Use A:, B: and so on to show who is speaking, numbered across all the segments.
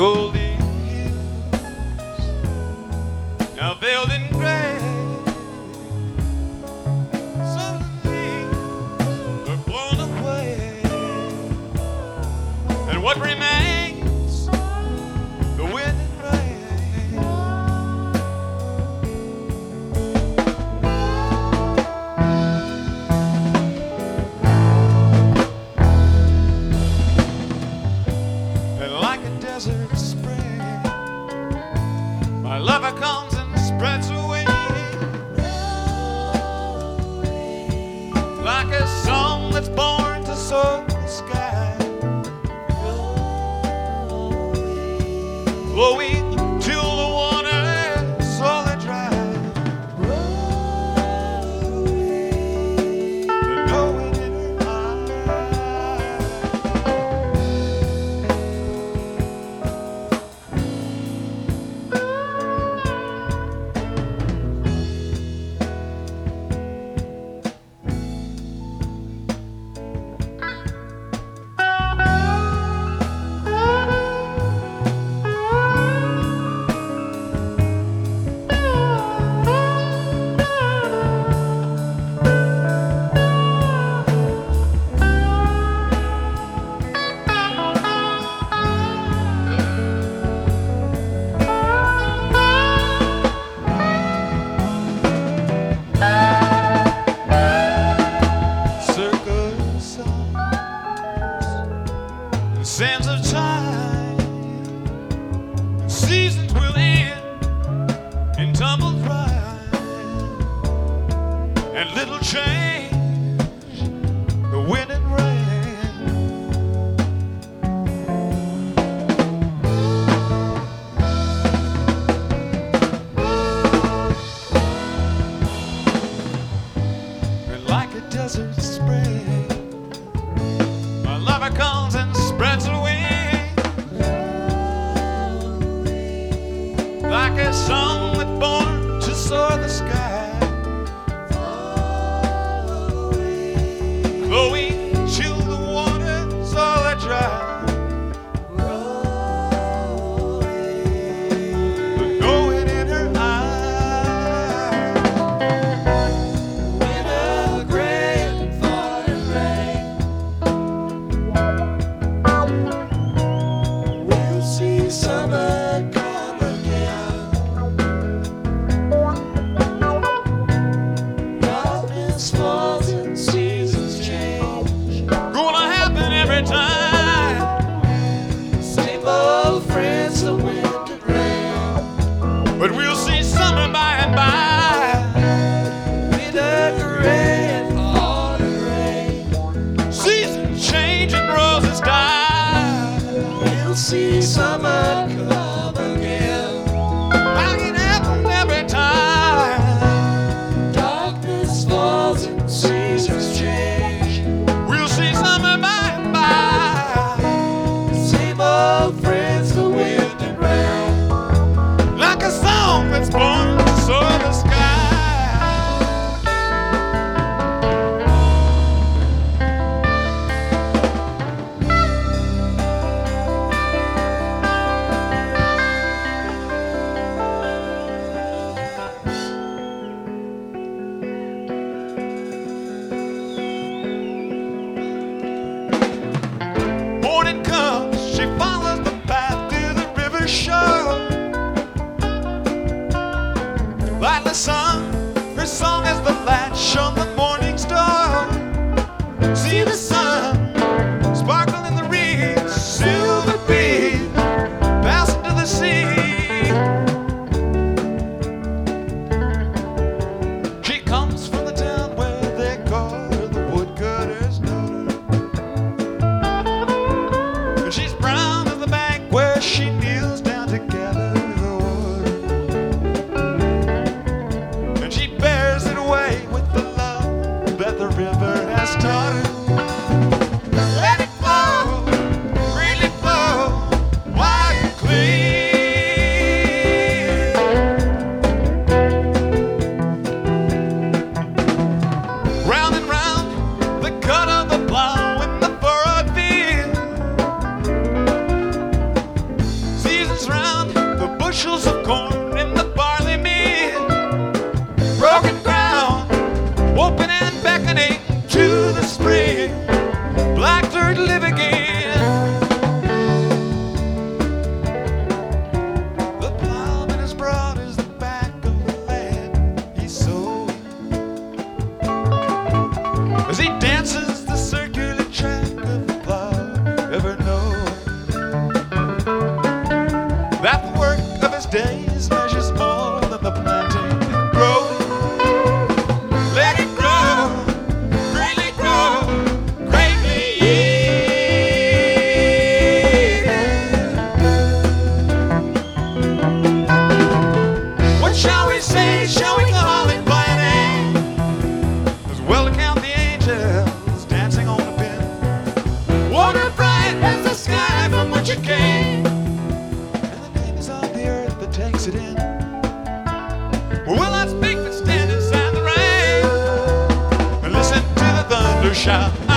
A: gold she follows the path to the river shore. Like the sun, her song is the light on the morning star. See the work thunder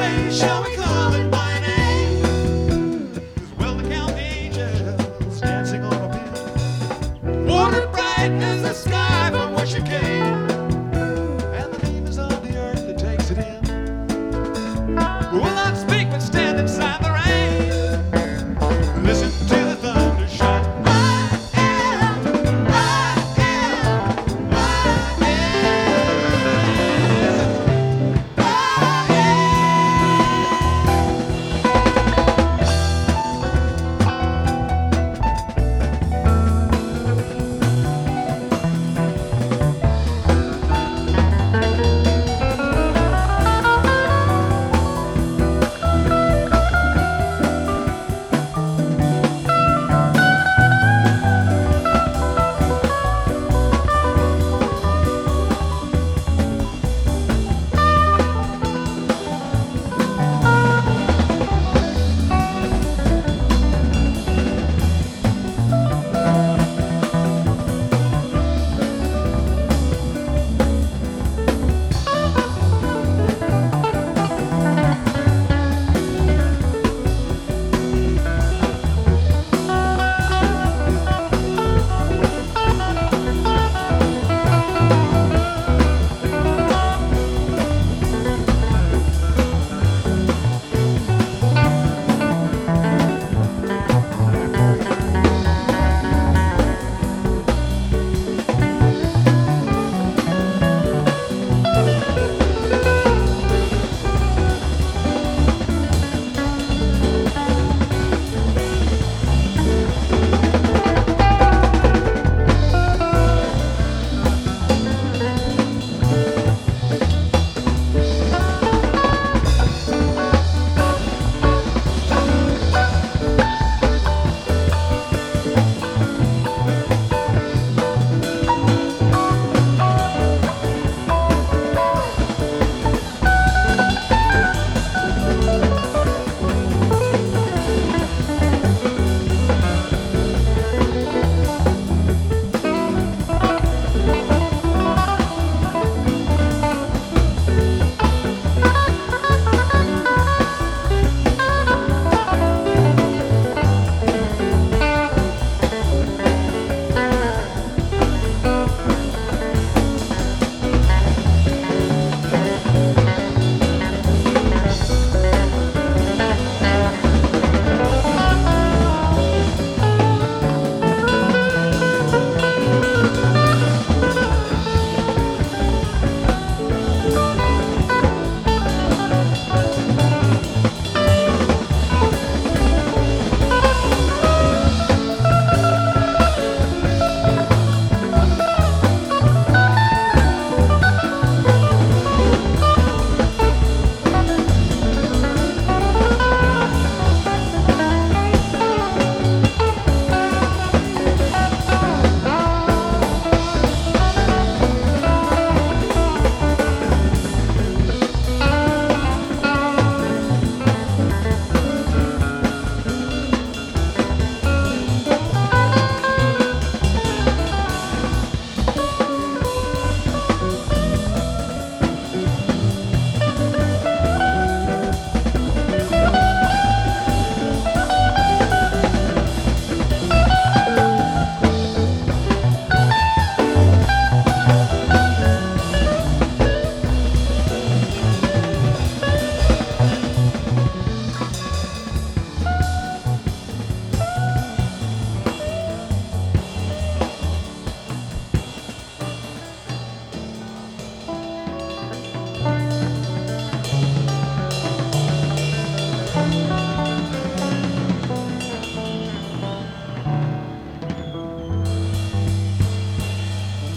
A: say? Shall we